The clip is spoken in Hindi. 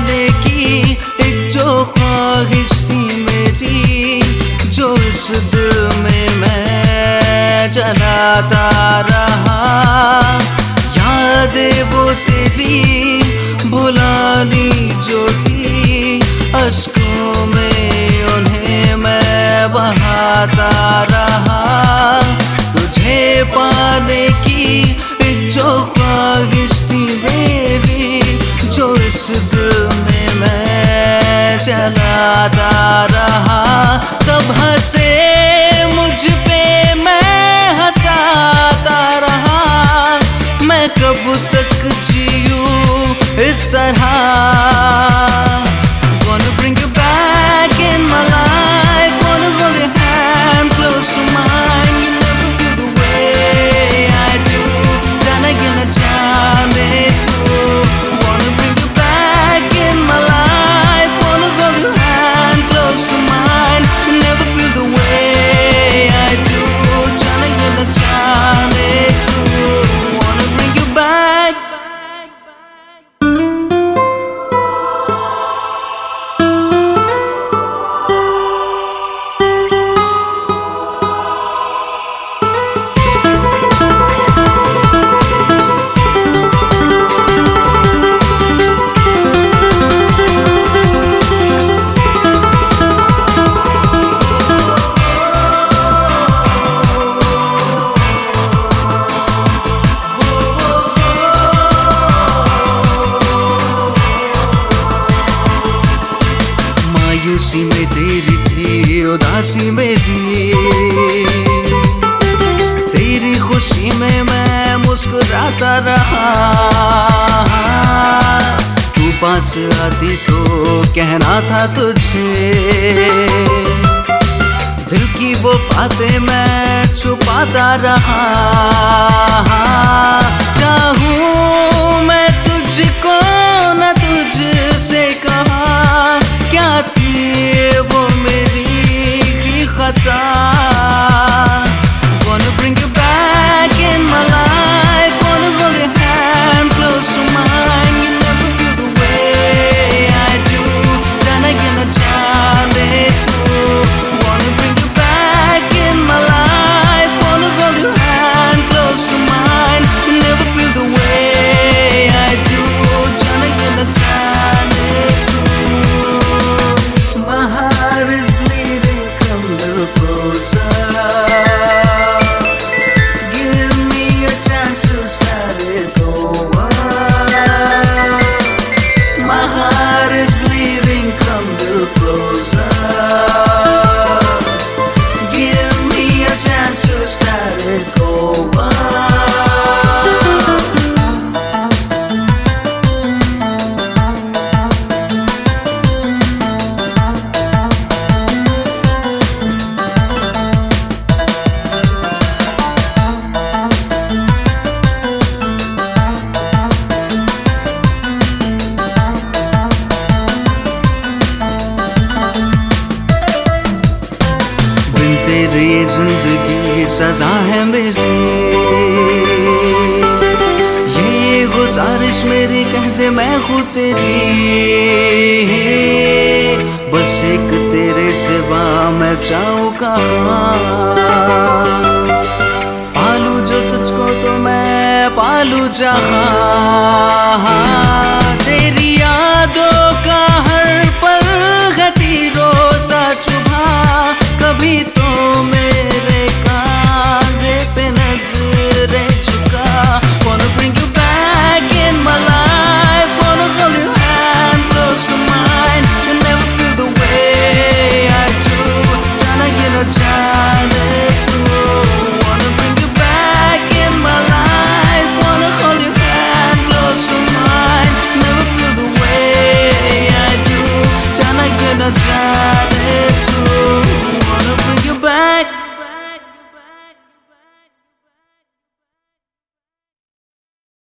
जाने की, एक जो ख्वाहिश मेरी, जो इस दिल में मैं जलाता रहा। याद वो तेरी, बुलानी जो थी, अशकों में उन्हें मैं बहाता रहा। तुझे पाने की, एक जो ख्वाहिश थी मेरी, जो इस दिल चलाता रहा। सब हंसे, मुझ पे मैं हंसाता रहा। मैं कब तक जीऊ इस तरह। उदासी में तेरी थी, उदासी मेरी तेरी खुशी में मैं मुस्कुराता रहा। तू पास आती तो कहना था तुझे। दिल की वो बातें मैं छुपाता रहा। go on? मेरी ये ज़िंदगी सजा है मेरी। ये गुजारिश मेरी, कह दे मैं खुद तेरी। बस एक तेरे सिवा मैं जाऊँ कहा। पालू जो तुझको तो मैं पालू जहा।